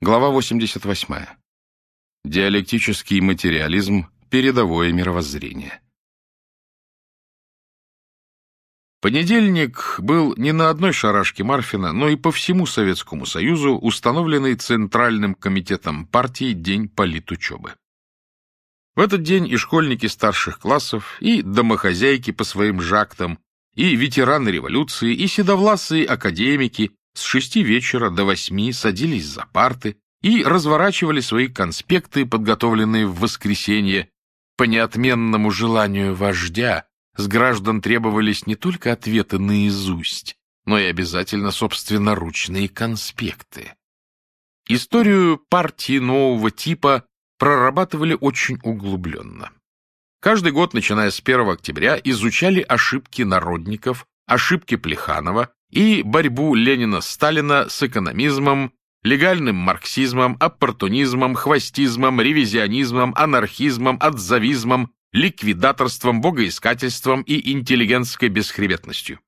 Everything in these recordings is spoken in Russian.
Глава 88. Диалектический материализм. Передовое мировоззрение. Понедельник был не на одной шарашке Марфина, но и по всему Советскому Союзу установленный Центральным комитетом партии День политучебы. В этот день и школьники старших классов, и домохозяйки по своим жактам, и ветераны революции, и седовласые академики, с шести вечера до восьми садились за парты и разворачивали свои конспекты, подготовленные в воскресенье. По неотменному желанию вождя с граждан требовались не только ответы наизусть, но и обязательно собственноручные конспекты. Историю партии нового типа прорабатывали очень углубленно. Каждый год, начиная с 1 октября, изучали ошибки народников, ошибки Плеханова, и борьбу Ленина-Сталина с экономизмом, легальным марксизмом, оппортунизмом, хвостизмом, ревизионизмом, анархизмом, отзавизмом, ликвидаторством, богоискательством и интеллигентской бесхребетностью.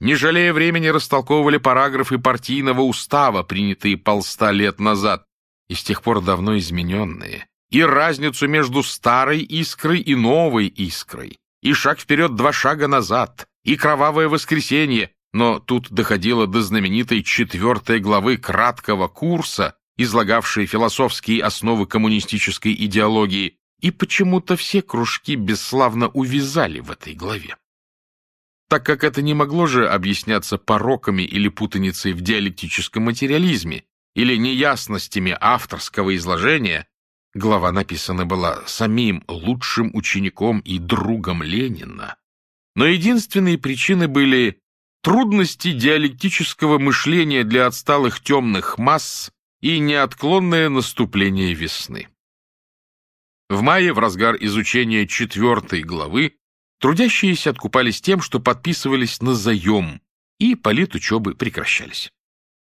Не жалея времени, растолковывали параграфы партийного устава, принятые полста лет назад, и с тех пор давно измененные, и разницу между старой искрой и новой искрой, и шаг вперед, два шага назад, и кровавое воскресенье, но тут доходило до знаменитой четвертой главы краткого курса, излагавшей философские основы коммунистической идеологии, и почему-то все кружки бесславно увязали в этой главе. Так как это не могло же объясняться пороками или путаницей в диалектическом материализме, или неясностями авторского изложения, глава написана была самим лучшим учеником и другом Ленина, но единственные причины были трудности диалектического мышления для отсталых темных масс и неотклонное наступление весны. В мае, в разгар изучения четвертой главы, трудящиеся откупались тем, что подписывались на заем, и политучебы прекращались.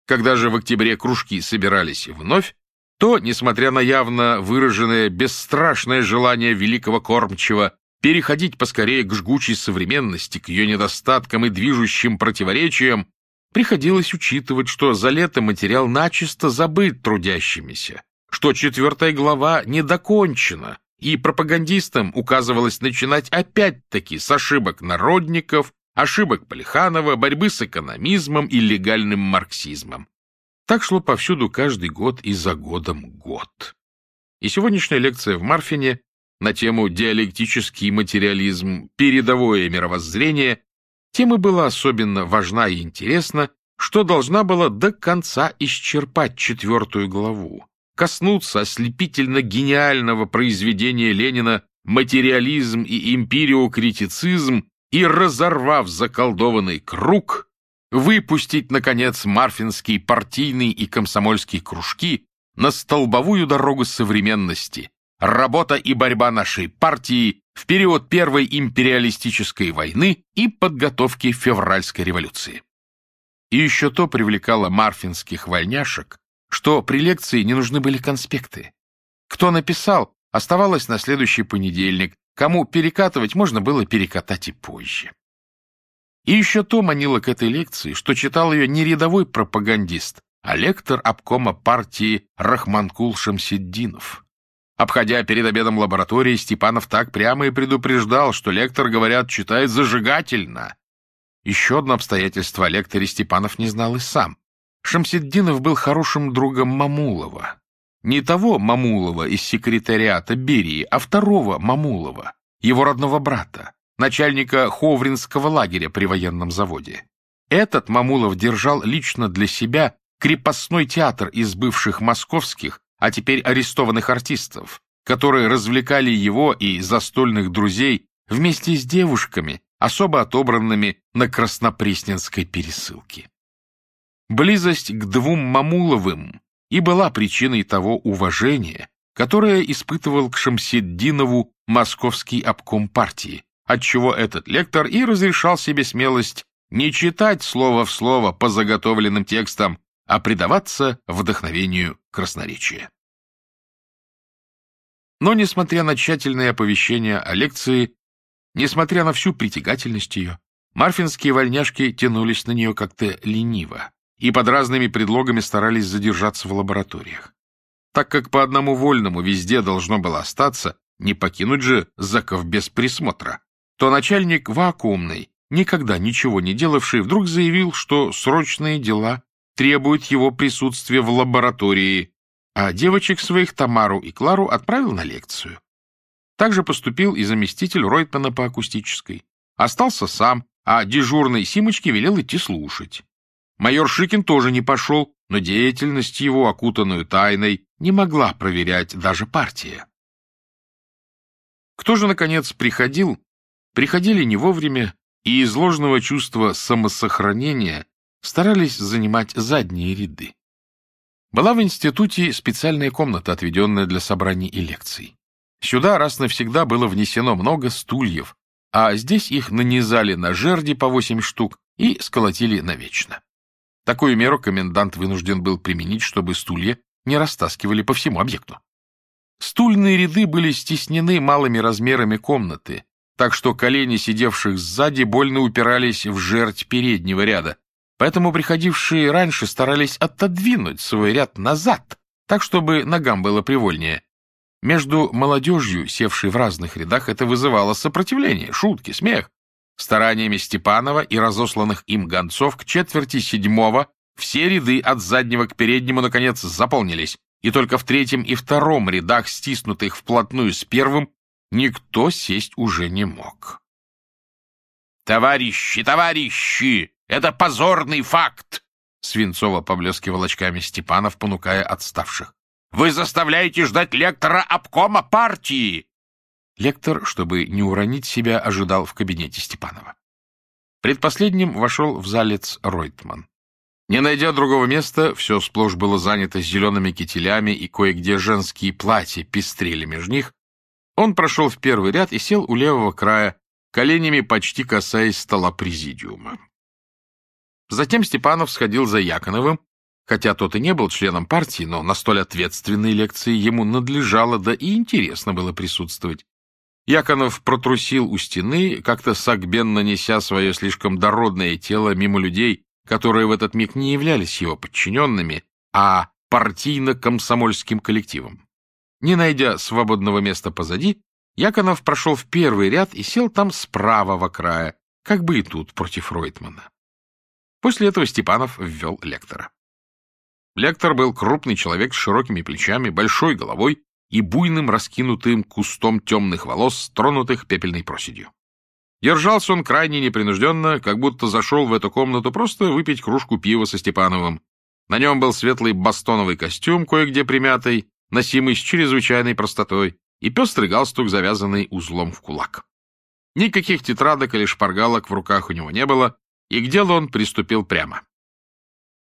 Когда же в октябре кружки собирались вновь, то, несмотря на явно выраженное бесстрашное желание великого кормчего переходить поскорее к жгучей современности, к ее недостаткам и движущим противоречиям, приходилось учитывать, что за лето материал начисто забыт трудящимися, что четвертая глава не докончена, и пропагандистам указывалось начинать опять-таки с ошибок народников, ошибок Полиханова, борьбы с экономизмом и легальным марксизмом. Так шло повсюду каждый год и за годом год. И сегодняшняя лекция в Марфине на тему «Диалектический материализм. Передовое мировоззрение» тема была особенно важна и интересна, что должна была до конца исчерпать четвертую главу, коснуться ослепительно гениального произведения Ленина «Материализм и империокритицизм» и, разорвав заколдованный круг, выпустить, наконец, марфинские партийные и комсомольские кружки на столбовую дорогу современности, работа и борьба нашей партии в период Первой империалистической войны и подготовки февральской революции. И еще то привлекало марфинских вольняшек, что при лекции не нужны были конспекты. Кто написал, оставалось на следующий понедельник, кому перекатывать можно было перекатать и позже. И еще то манило к этой лекции, что читал ее не рядовой пропагандист, а лектор обкома партии Рахманкул Шамсиддинов. Обходя перед обедом лаборатории, Степанов так прямо и предупреждал, что лектор, говорят, читает зажигательно. Еще одно обстоятельство о лекторе Степанов не знал и сам. Шамсиддинов был хорошим другом Мамулова. Не того Мамулова из секретариата Берии, а второго Мамулова, его родного брата, начальника Ховринского лагеря при военном заводе. Этот Мамулов держал лично для себя крепостной театр из бывших московских а теперь арестованных артистов, которые развлекали его и застольных друзей вместе с девушками, особо отобранными на Краснопресненской пересылке. Близость к двум Мамуловым и была причиной того уважения, которое испытывал к Шамсиддинову московский обком партии, отчего этот лектор и разрешал себе смелость не читать слово в слово по заготовленным текстам, а предаваться вдохновению красноречия. Но, несмотря на тщательное оповещение о лекции, несмотря на всю притягательность ее, марфинские вольняшки тянулись на нее как-то лениво и под разными предлогами старались задержаться в лабораториях. Так как по одному вольному везде должно было остаться, не покинуть же Заков без присмотра, то начальник вакуумной, никогда ничего не делавший, вдруг заявил, что срочные дела требуют его присутствия в лаборатории, а девочек своих Тамару и Клару отправил на лекцию. Также поступил и заместитель Ройтмана по акустической. Остался сам, а дежурной Симочке велел идти слушать. Майор Шикин тоже не пошел, но деятельность его, окутанную тайной, не могла проверять даже партия. Кто же, наконец, приходил? Приходили не вовремя, и из ложного чувства самосохранения старались занимать задние ряды. Была в институте специальная комната, отведенная для собраний и лекций. Сюда раз навсегда было внесено много стульев, а здесь их нанизали на жерди по восемь штук и сколотили навечно. Такую меру комендант вынужден был применить, чтобы стулья не растаскивали по всему объекту. Стульные ряды были стеснены малыми размерами комнаты, так что колени сидевших сзади больно упирались в жерть переднего ряда, поэтому приходившие раньше старались отодвинуть свой ряд назад, так, чтобы ногам было привольнее. Между молодежью, севшей в разных рядах, это вызывало сопротивление, шутки, смех. Стараниями Степанова и разосланных им гонцов к четверти седьмого все ряды от заднего к переднему, наконец, заполнились, и только в третьем и втором рядах, стиснутых вплотную с первым, никто сесть уже не мог. «Товарищи, товарищи!» Это позорный факт!» Свинцово поблескивал очками Степанов, понукая отставших. «Вы заставляете ждать лектора обкома партии!» Лектор, чтобы не уронить себя, ожидал в кабинете Степанова. Предпоследним вошел в залец Ройтман. Не найдя другого места, все сплошь было занято зелеными кителями и кое-где женские платья пестрели между них, он прошел в первый ряд и сел у левого края, коленями почти касаясь стола президиума. Затем Степанов сходил за Яконовым, хотя тот и не был членом партии, но на столь ответственной лекции ему надлежало, да и интересно было присутствовать. Яконов протрусил у стены, как-то сагбенно неся свое слишком дородное тело мимо людей, которые в этот миг не являлись его подчиненными, а партийно-комсомольским коллективом. Не найдя свободного места позади, Яконов прошел в первый ряд и сел там с правого края, как бы и тут против Ройтмана. После этого Степанов ввел лектора. Лектор был крупный человек с широкими плечами, большой головой и буйным раскинутым кустом темных волос, тронутых пепельной проседью. Держался он крайне непринужденно, как будто зашел в эту комнату просто выпить кружку пива со Степановым. На нем был светлый бастоновый костюм, кое-где примятый, носимый с чрезвычайной простотой, и пестрый галстук, завязанный узлом в кулак. Никаких тетрадок или шпаргалок в руках у него не было, и к делу он приступил прямо.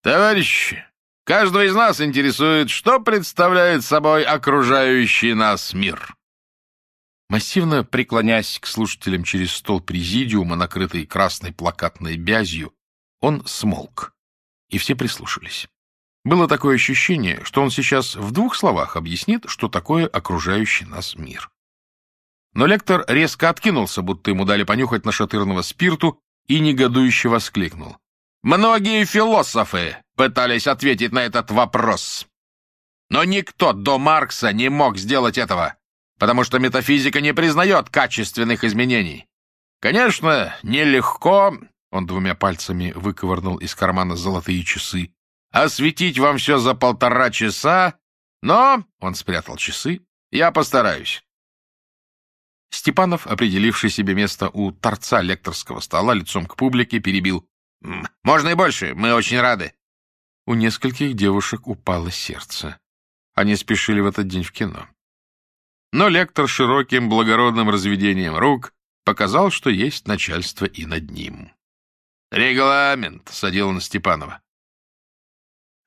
«Товарищи, каждого из нас интересует, что представляет собой окружающий нас мир». Массивно преклонясь к слушателям через стол президиума, накрытый красной плакатной бязью, он смолк, и все прислушались. Было такое ощущение, что он сейчас в двух словах объяснит, что такое окружающий нас мир. Но лектор резко откинулся, будто ему дали понюхать нашатырного спирту, и негодующе воскликнул. «Многие философы пытались ответить на этот вопрос. Но никто до Маркса не мог сделать этого, потому что метафизика не признает качественных изменений. Конечно, нелегко, он двумя пальцами выковырнул из кармана золотые часы, осветить вам все за полтора часа, но, он спрятал часы, я постараюсь. Степанов, определивший себе место у торца лекторского стола лицом к публике, перебил. «Можно и больше, мы очень рады». У нескольких девушек упало сердце. Они спешили в этот день в кино. Но лектор широким благородным разведением рук показал, что есть начальство и над ним. «Регламент», — садил он Степанова.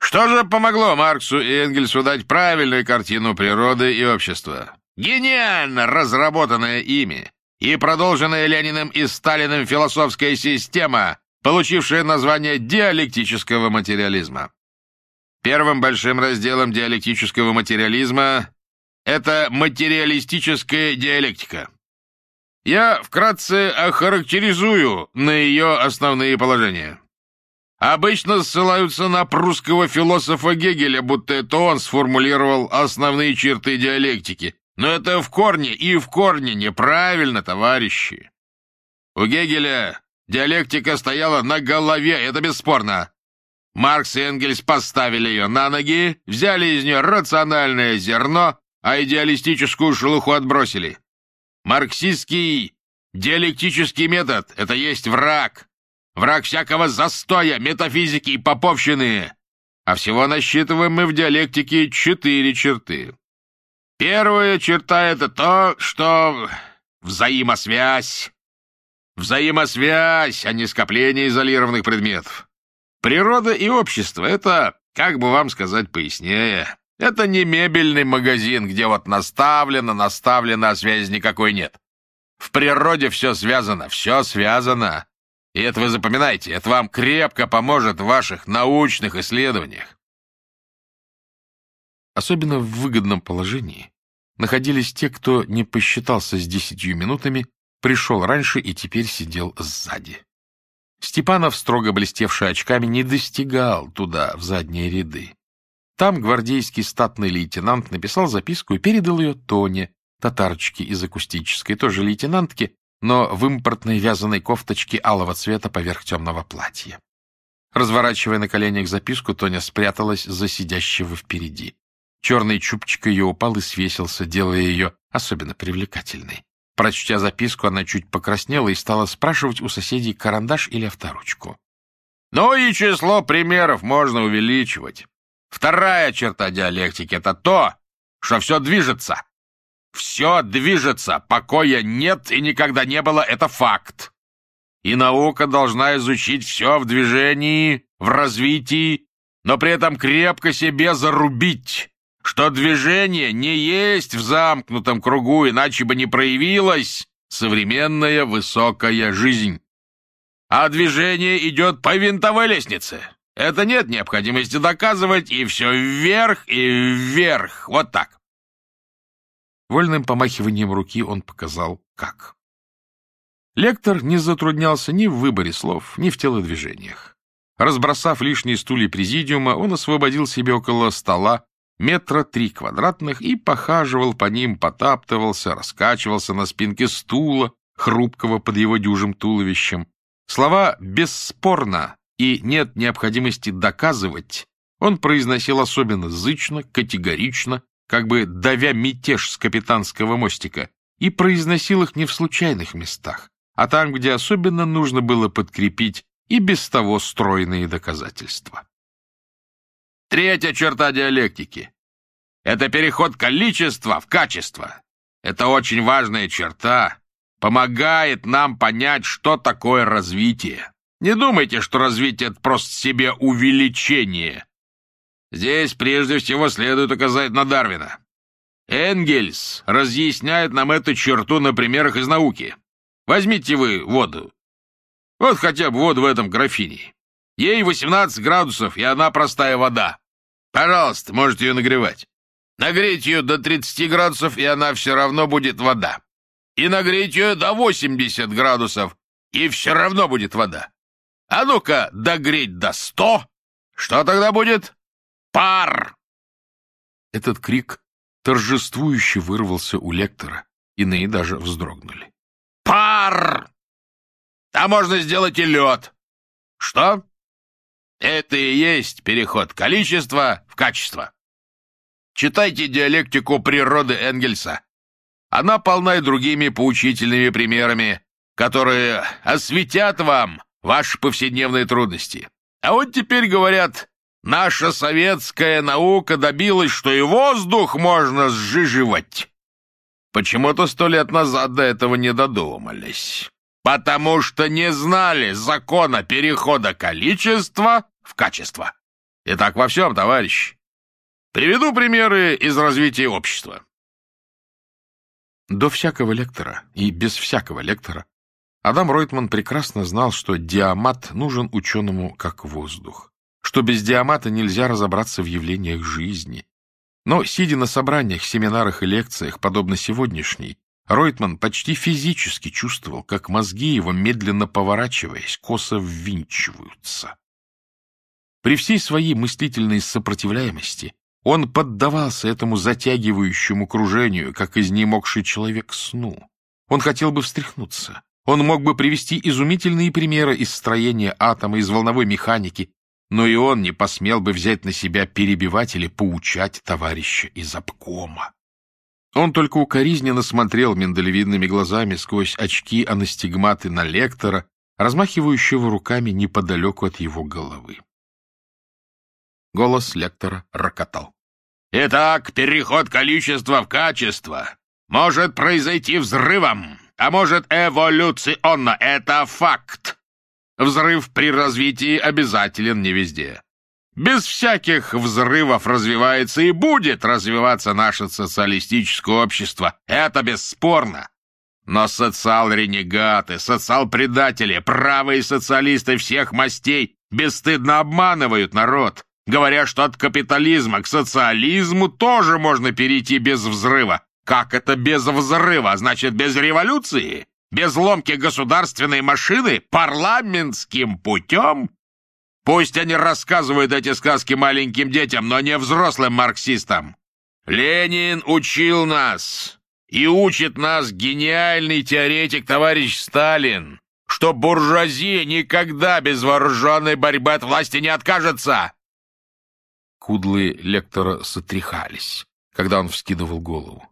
Что же помогло Марксу и Энгельсу дать правильную картину природы и общества? Гениально разработанная ими и продолженная Лениным и Сталиным философская система, получившая название диалектического материализма. Первым большим разделом диалектического материализма это материалистическая диалектика. Я вкратце охарактеризую на ее основные положения. обычно ссылаются на прусского философа Гегеля, будто это он сформулировал основные черты диалектики. Но это в корне и в корне неправильно, товарищи. У Гегеля диалектика стояла на голове, это бесспорно. Маркс и Энгельс поставили ее на ноги, взяли из нее рациональное зерно, а идеалистическую шелуху отбросили. Марксистский диалектический метод — это есть враг. Враг всякого застоя, метафизики и поповщины. А всего насчитываем мы в диалектике четыре черты. Первая черта — это то, что взаимосвязь. Взаимосвязь, а не скопление изолированных предметов. Природа и общество — это, как бы вам сказать пояснее, это не мебельный магазин, где вот наставлено, наставлено, а связи никакой нет. В природе все связано, все связано. И это вы запоминайте, это вам крепко поможет в ваших научных исследованиях. Особенно в выгодном положении находились те, кто не посчитался с десятью минутами, пришел раньше и теперь сидел сзади. Степанов, строго блестевший очками, не достигал туда, в задние ряды. Там гвардейский статный лейтенант написал записку и передал ее Тоне, татарочке из акустической, тоже лейтенантке, но в импортной вязаной кофточке алого цвета поверх темного платья. Разворачивая на коленях записку, Тоня спряталась за сидящего впереди. Черный чубчик ее упал и свесился, делая ее особенно привлекательной. Прочтя записку, она чуть покраснела и стала спрашивать у соседей карандаш или авторучку. «Ну и число примеров можно увеличивать. Вторая черта диалектики — это то, что все движется. Все движется, покоя нет и никогда не было, это факт. И наука должна изучить все в движении, в развитии, но при этом крепко себе зарубить, что движение не есть в замкнутом кругу, иначе бы не проявилась современная высокая жизнь. А движение идет по винтовой лестнице. Это нет необходимости доказывать, и все вверх и вверх. Вот так. Вольным помахиванием руки он показал, как. Лектор не затруднялся ни в выборе слов, ни в телодвижениях. Разбросав лишние стулья президиума, он освободил себе около стола метра три квадратных и похаживал по ним, потаптывался, раскачивался на спинке стула, хрупкого под его дюжим туловищем. Слова «бесспорно» и нет необходимости доказывать, он произносил особенно зычно, категорично, как бы давя мятеж с капитанского мостика, и произносил их не в случайных местах, а там, где особенно нужно было подкрепить и без того стройные доказательства. Третья черта диалектики — это переход количества в качество. Это очень важная черта, помогает нам понять, что такое развитие. Не думайте, что развитие — это просто себе увеличение. Здесь прежде всего следует указать на Дарвина. Энгельс разъясняет нам эту черту на примерах из науки. Возьмите вы воду. Вот хотя бы воду в этом графине. Ей 18 градусов, и она простая вода. Пожалуйста, можете ее нагревать. Нагреть ее до 30 градусов, и она все равно будет вода. И нагреть ее до 80 градусов, и все равно будет вода. А ну-ка, догреть до сто. Что тогда будет? Пар!» Этот крик торжествующе вырвался у лектора. Иные даже вздрогнули. «Пар! А можно сделать и лед. Что? Это и есть переход количества в качество. Читайте диалектику природы Энгельса. Она полна и другими поучительными примерами, которые осветят вам ваши повседневные трудности. А вот теперь говорят, наша советская наука добилась, что и воздух можно сжиживать. Почему-то сто лет назад до этого не додумались. Потому что не знали закона перехода количества в качество. И так во всем, товарищи. Приведу примеры из развития общества. До всякого лектора и без всякого лектора Адам Ройтман прекрасно знал, что диамат нужен ученому как воздух, что без диамата нельзя разобраться в явлениях жизни. Но, сидя на собраниях, семинарах и лекциях, подобно сегодняшней, Ройтман почти физически чувствовал, как мозги его, медленно поворачиваясь, косо ввинчиваются. При всей своей мыслительной сопротивляемости он поддавался этому затягивающему кружению, как изнемогший человек сну. Он хотел бы встряхнуться. Он мог бы привести изумительные примеры из строения атома, из волновой механики, но и он не посмел бы взять на себя перебивать или поучать товарища из обкома. Он только укоризненно смотрел миндалевидными глазами сквозь очки анастигматы на лектора, размахивающего руками неподалеку от его головы. Голос лектора рокотал. «Итак, переход количества в качество может произойти взрывом, а может эволюционно. Это факт. Взрыв при развитии обязателен не везде. Без всяких взрывов развивается и будет развиваться наше социалистическое общество. Это бесспорно. Но социал-ренегаты, социал-предатели, правые социалисты всех мастей бесстыдно обманывают народ, говоря, что от капитализма к социализму тоже можно перейти без взрыва. Как это без взрыва? Значит, без революции? Без ломки государственной машины? Парламентским путем? Пусть они рассказывают эти сказки маленьким детям, но не взрослым марксистам. Ленин учил нас, и учит нас гениальный теоретик товарищ Сталин, что буржуазия никогда без вооруженной борьбы от власти не откажется. Кудлы лектора сотряхались, когда он вскидывал голову.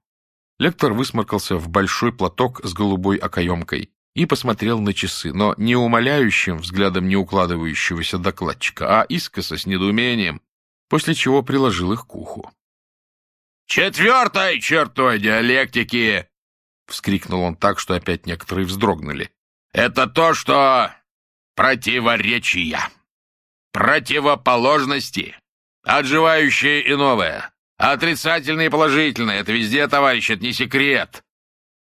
Лектор высморкался в большой платок с голубой окоемкой и посмотрел на часы, но не умоляющим взглядом не укладывающегося докладчика, а искоса с недоумением, после чего приложил их к уху. «Четвертой чертой диалектики!» — вскрикнул он так, что опять некоторые вздрогнули. «Это то, что противоречия, противоположности, отживающее и новое, отрицательное и положительное — это везде, товарищ, это не секрет.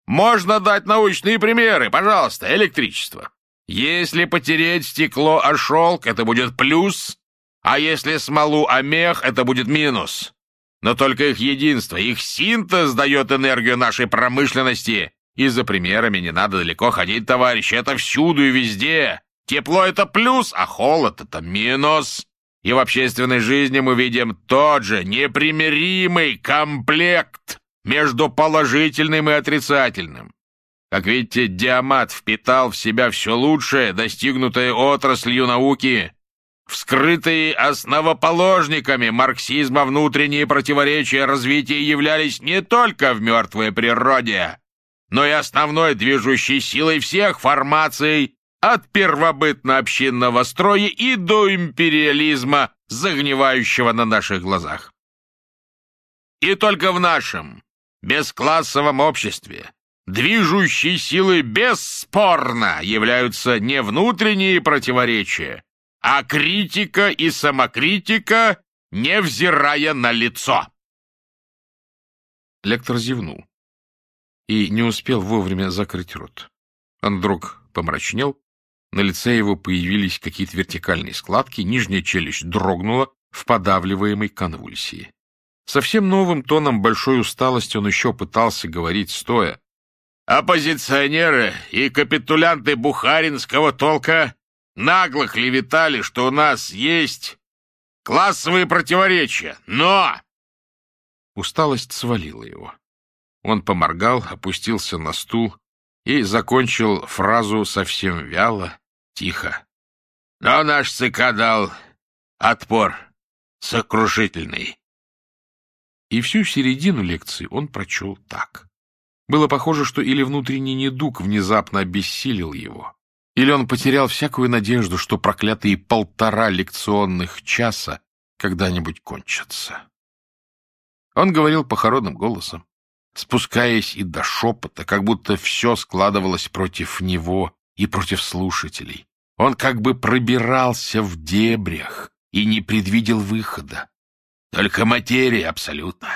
Можно дать научные примеры, пожалуйста, электричество. Если потереть стекло о шелк, это будет плюс, а если смолу о мех, это будет минус. Но только их единство, их синтез дает энергию нашей промышленности. И за примерами не надо далеко ходить, товарищи, это всюду и везде. Тепло — это плюс, а холод — это минус. И в общественной жизни мы видим тот же непримиримый комплект между положительным и отрицательным. Как видите, диамат впитал в себя все лучшее, достигнутое отраслью науки, вскрытые основоположниками марксизма внутренние противоречия развития являлись не только в мертвой природе, но и основной движущей силой всех формаций от первобытно-общинного строя и до империализма, загнивающего на наших глазах. И только в нашем, бесклассовом обществе движущей силой бесспорно являются не внутренние противоречия, а критика и самокритика, невзирая на лицо. Лектор зевнул и не успел вовремя закрыть рот. Он вдруг помрачнел, на лице его появились какие-то вертикальные складки, нижняя челюсть дрогнула в подавливаемой конвульсии. Совсем новым тоном большой усталости он еще пытался говорить стоя. «Оппозиционеры и капитулянты бухаринского толка нагло клеветали, что у нас есть классовые противоречия, но...» Усталость свалила его. Он поморгал, опустился на стул и закончил фразу совсем вяло, тихо. «Но наш ЦК дал отпор сокрушительный». И всю середину лекции он прочел так. Было похоже, что или внутренний недуг внезапно обессилил его, или он потерял всякую надежду, что проклятые полтора лекционных часа когда-нибудь кончатся. Он говорил похоронным голосом, спускаясь и до шепота, как будто все складывалось против него и против слушателей. Он как бы пробирался в дебрях и не предвидел выхода. Только материя абсолютно.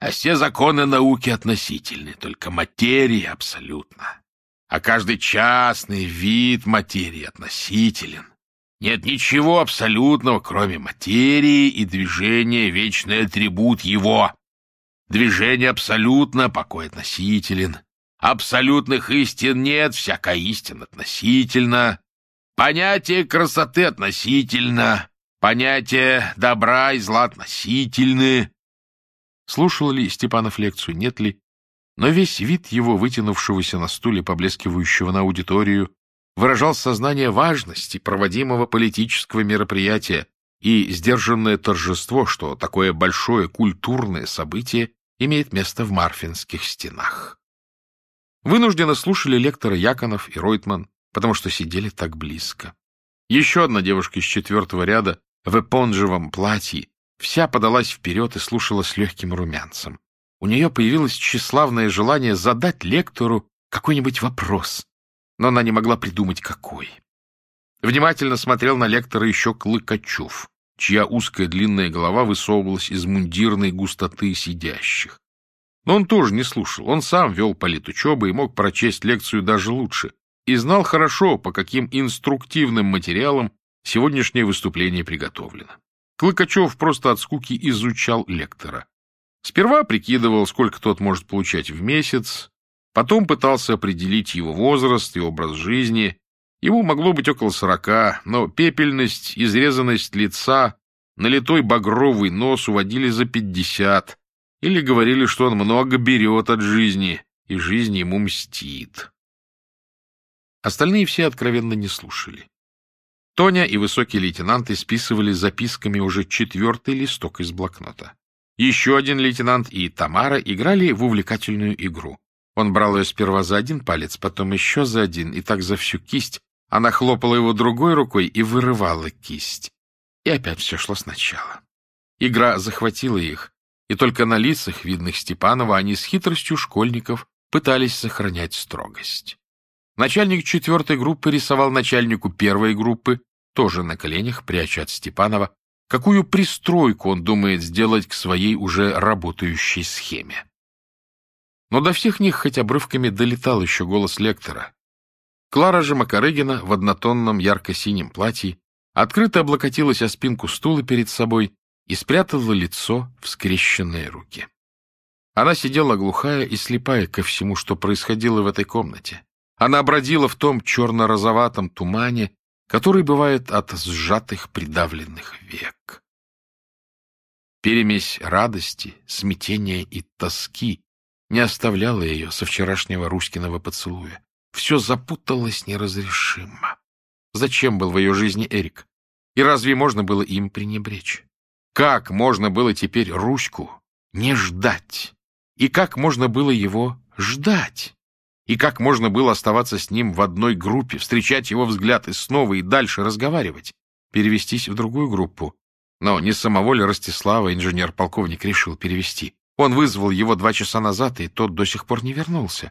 А все законы науки относительны, только материя абсолютно. А каждый частный вид материи относителен. Нет ничего абсолютного, кроме материи, и движение — вечный атрибут его. Движение абсолютно, покой относителен. Абсолютных истин нет, всякая истина относительно. Понятие красоты относительно. Понятия добра и зла относительны. Слушал ли Степанов лекцию, нет ли, но весь вид его, вытянувшегося на стуле, поблескивающего на аудиторию, выражал сознание важности проводимого политического мероприятия и сдержанное торжество, что такое большое культурное событие имеет место в Марфинских стенах. Вынужденно слушали лектора Яконов и Ройтман, потому что сидели так близко. Еще одна девушка из четвертого ряда в эпонжевом платье вся подалась вперед и слушала с легким румянцем. У нее появилось тщеславное желание задать лектору какой-нибудь вопрос, но она не могла придумать, какой. Внимательно смотрел на лектора еще Клыкачев, чья узкая длинная голова высовывалась из мундирной густоты сидящих. Но он тоже не слушал, он сам вел политучебы и мог прочесть лекцию даже лучше, и знал хорошо, по каким инструктивным материалам сегодняшнее выступление приготовлено. Клыкачев просто от скуки изучал лектора. Сперва прикидывал, сколько тот может получать в месяц, потом пытался определить его возраст и образ жизни. Ему могло быть около сорока, но пепельность, изрезанность лица, налитой багровый нос уводили за пятьдесят, или говорили, что он много берет от жизни, и жизнь ему мстит. Остальные все откровенно не слушали. Тоня и высокий лейтенант исписывали записками уже четвертый листок из блокнота. Еще один лейтенант и Тамара играли в увлекательную игру. Он брал ее сперва за один палец, потом еще за один, и так за всю кисть. Она хлопала его другой рукой и вырывала кисть. И опять все шло сначала. Игра захватила их, и только на лицах, видных Степанова, они с хитростью школьников пытались сохранять строгость. Начальник четвертой группы рисовал начальнику первой группы, тоже на коленях, пряча от Степанова, какую пристройку он думает сделать к своей уже работающей схеме. Но до всех них хоть обрывками долетал еще голос лектора. Клара же Макарыгина в однотонном ярко-синем платье открыто облокотилась о спинку стула перед собой и спрятала лицо в скрещенные руки. Она сидела глухая и слепая ко всему, что происходило в этой комнате. Она бродила в том черно-розоватом тумане, который бывает от сжатых придавленных век. Перемесь радости, смятения и тоски не оставляла ее со вчерашнего Руськиного поцелуя. Все запуталось неразрешимо. Зачем был в ее жизни Эрик? И разве можно было им пренебречь? Как можно было теперь Руську не ждать? И как можно было его ждать? И как можно было оставаться с ним в одной группе, встречать его взгляд и снова и дальше разговаривать, перевестись в другую группу? Но не самого ли Ростислава инженер-полковник решил перевести? Он вызвал его два часа назад, и тот до сих пор не вернулся.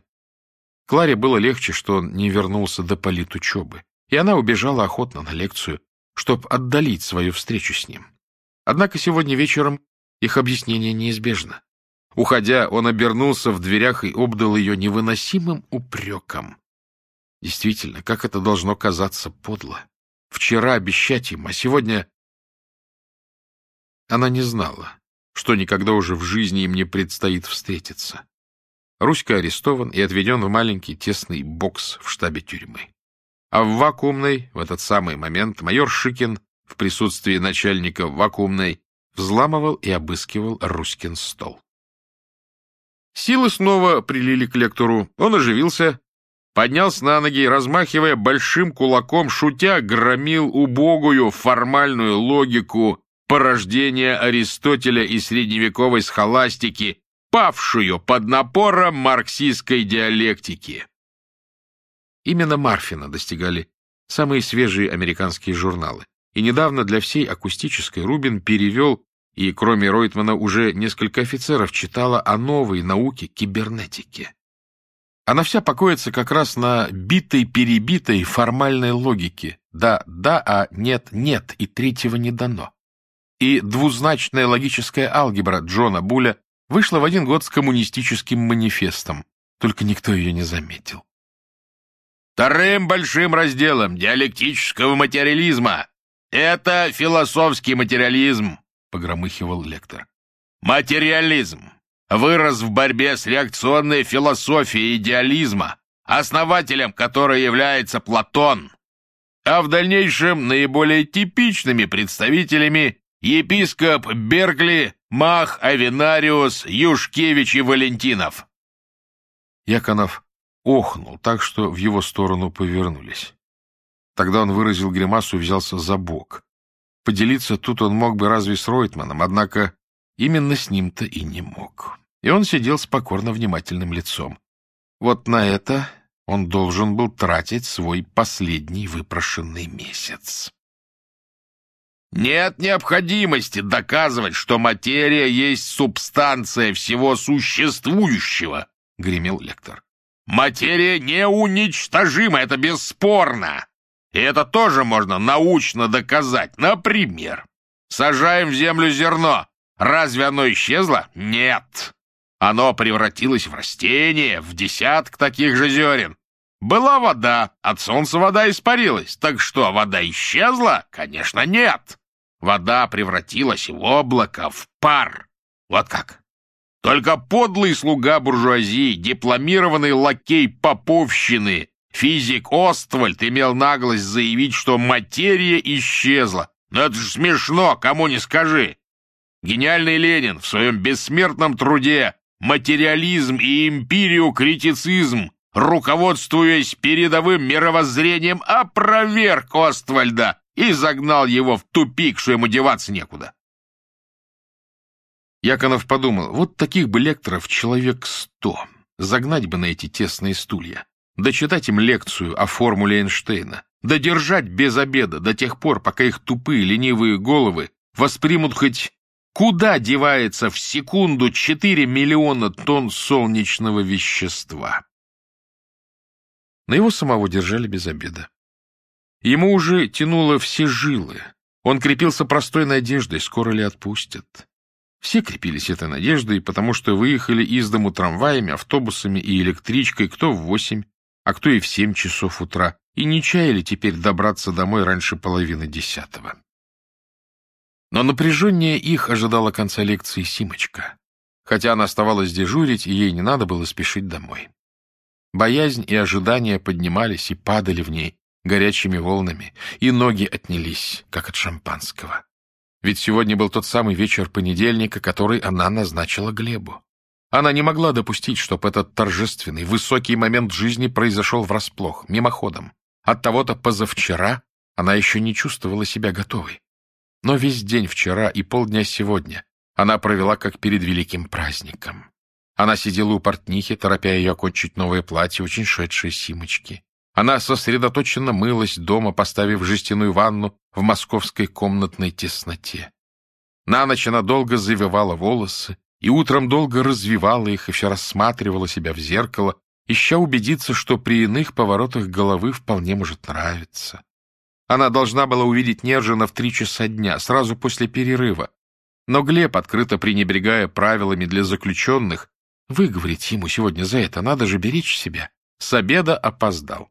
Кларе было легче, что он не вернулся до политучебы, и она убежала охотно на лекцию, чтобы отдалить свою встречу с ним. Однако сегодня вечером их объяснение неизбежно. Уходя, он обернулся в дверях и обдал ее невыносимым упреком. Действительно, как это должно казаться подло. Вчера обещать им, а сегодня... Она не знала, что никогда уже в жизни им не предстоит встретиться. Руська арестован и отведен в маленький тесный бокс в штабе тюрьмы. А в вакуумной, в этот самый момент, майор Шикин в присутствии начальника вакуумной взламывал и обыскивал Руськин стол. Силы снова прилили к лектору. Он оживился, поднялся на ноги, размахивая большим кулаком, шутя, громил убогую формальную логику порождения Аристотеля и средневековой схоластики, павшую под напором марксистской диалектики. Именно Марфина достигали самые свежие американские журналы, и недавно для всей акустической Рубин перевел и кроме Ройтмана уже несколько офицеров читала о новой науке кибернетике. Она вся покоится как раз на битой-перебитой формальной логике. Да, да, а нет, нет, и третьего не дано. И двузначная логическая алгебра Джона Буля вышла в один год с коммунистическим манифестом, только никто ее не заметил. Вторым большим разделом диалектического материализма это философский материализм, погромыхивал лектор. Материализм вырос в борьбе с реакционной философией идеализма, основателем которой является Платон. а в дальнейшем наиболее типичными представителями епископ Беркли, Мах, Авинариус, Юшкевич и Валентинов. Яконов охнул так, что в его сторону повернулись. Тогда он выразил гримасу и взялся за бок. Поделиться тут он мог бы разве с Ройтманом, однако именно с ним-то и не мог. И он сидел с покорно внимательным лицом. Вот на это он должен был тратить свой последний выпрошенный месяц. Нет необходимости доказывать, что материя есть субстанция всего существующего, — гремел лектор. Материя неуничтожима, это бесспорно. И это тоже можно научно доказать. Например, сажаем в землю зерно. Разве оно исчезло? Нет. Оно превратилось в растение, в десяток таких же зерен. Была вода, от солнца вода испарилась. Так что, вода исчезла? Конечно, нет. Вода превратилась в облако, в пар. Вот как. Только подлый слуга буржуазии, дипломированный лакей поповщины, физик Оствальд имел наглость заявить, что материя исчезла. Но это же смешно, кому не скажи. Гениальный Ленин в своем бессмертном труде «Материализм и империокритицизм», руководствуясь передовым мировоззрением, опроверг Оствальда и загнал его в тупик, что ему деваться некуда. Яконов подумал, вот таких бы лекторов человек сто. Загнать бы на эти тесные стулья. Дочитать им лекцию о формуле Эйнштейна. Додержать без обеда до тех пор, пока их тупые ленивые головы воспримут хоть куда девается в секунду 4 миллиона тонн солнечного вещества. Но его самого держали без обеда. Ему уже тянуло все жилы. Он крепился простой надеждой, скоро ли отпустят. Все крепились этой надеждой, потому что выехали из дому трамваями, автобусами и электричкой, кто в восемь, а кто и в семь часов утра, и не чаяли теперь добраться домой раньше половины десятого. Но напряжение их ожидало конца лекции Симочка. Хотя она оставалась дежурить, и ей не надо было спешить домой. Боязнь и ожидания поднимались и падали в ней горячими волнами, и ноги отнялись, как от шампанского. Ведь сегодня был тот самый вечер понедельника, который она назначила Глебу. Она не могла допустить, чтобы этот торжественный, высокий момент жизни произошел врасплох, мимоходом. От того-то позавчера она еще не чувствовала себя готовой. Но весь день вчера и полдня сегодня она провела как перед великим праздником. Она сидела у портнихи, торопя ее окончить новое платье, очень шедшее Симочки. Она сосредоточенно мылась дома, поставив жестяную ванну в московской комнатной тесноте. На ночь она долго завивала волосы, и утром долго развивала их, все рассматривала себя в зеркало, ища убедиться, что при иных поворотах головы вполне может нравиться. Она должна была увидеть Нержина в три часа дня, сразу после перерыва. Но Глеб, открыто пренебрегая правилами для заключенных, выговорить ему сегодня за это, надо же беречь себя, с обеда опоздал.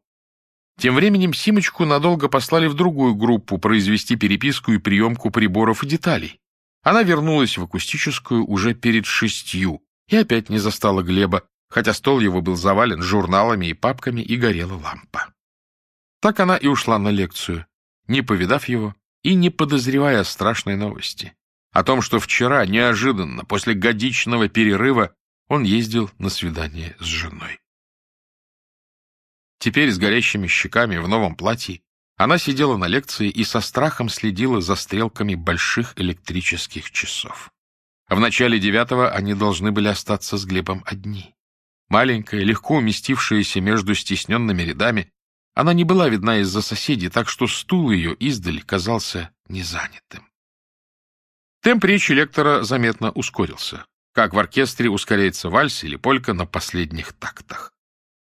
Тем временем Симочку надолго послали в другую группу произвести переписку и приемку приборов и деталей. Она вернулась в акустическую уже перед шестью и опять не застала Глеба, хотя стол его был завален журналами и папками, и горела лампа. Так она и ушла на лекцию, не повидав его и не подозревая страшной новости. О том, что вчера, неожиданно, после годичного перерыва, он ездил на свидание с женой. Теперь с горящими щеками в новом платье она сидела на лекции и со страхом следила за стрелками больших электрических часов. В начале девятого они должны были остаться с Глебом одни. Маленькая, легко уместившаяся между стесненными рядами, она не была видна из-за соседей, так что стул ее издали казался незанятым. Темп речи лектора заметно ускорился, как в оркестре ускоряется вальс или полька на последних тактах.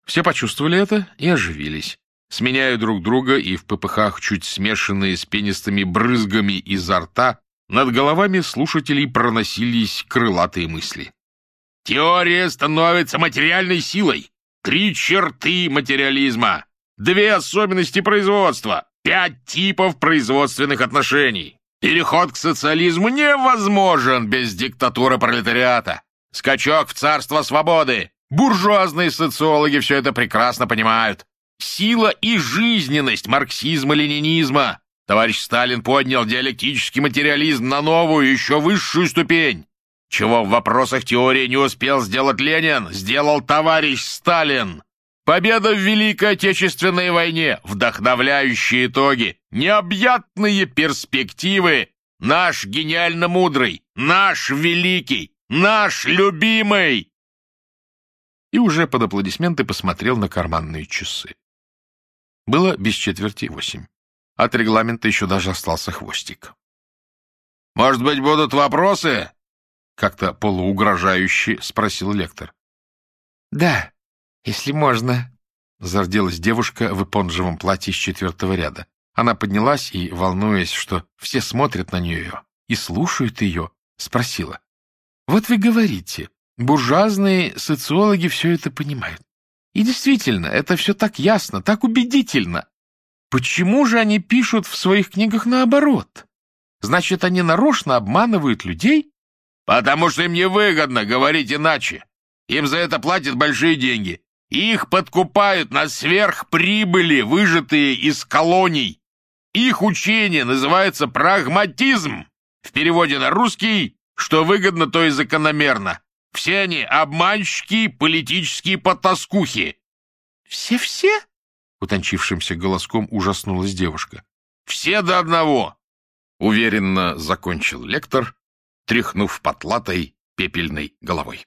Все почувствовали это и оживились, сменяя друг друга и в попыхах чуть смешанные с пенистыми брызгами изо рта, над головами слушателей проносились крылатые мысли. «Теория становится материальной силой. Три черты материализма. Две особенности производства. Пять типов производственных отношений. Переход к социализму невозможен без диктатуры пролетариата. Скачок в царство свободы. Буржуазные социологи все это прекрасно понимают. Сила и жизненность марксизма-ленинизма. Товарищ Сталин поднял диалектический материализм на новую, еще высшую ступень. Чего в вопросах теории не успел сделать Ленин, сделал товарищ Сталин. Победа в Великой Отечественной войне, вдохновляющие итоги, необъятные перспективы, наш гениально мудрый, наш великий, наш любимый. И уже под аплодисменты посмотрел на карманные часы. Было без четверти восемь. От регламента еще даже остался хвостик. «Может быть, будут вопросы?» — как-то полуугрожающе спросил лектор. «Да, если можно», — зарделась девушка в эпонжевом платье с четвертого ряда. Она поднялась и, волнуясь, что все смотрят на нее и слушают ее, спросила. «Вот вы говорите, буржуазные социологи все это понимают. И действительно, это все так ясно, так убедительно. Почему же они пишут в своих книгах наоборот? Значит, они нарочно обманывают людей? Потому что им невыгодно говорить иначе. Им за это платят большие деньги. Их подкупают на сверхприбыли, выжатые из колоний. Их учение называется прагматизм. В переводе на русский, что выгодно, то и закономерно. Все они обманщики, политические потаскухи. Все-все? Утончившимся голоском ужаснулась девушка. «Все до одного!» — уверенно закончил лектор, тряхнув потлатой пепельной головой.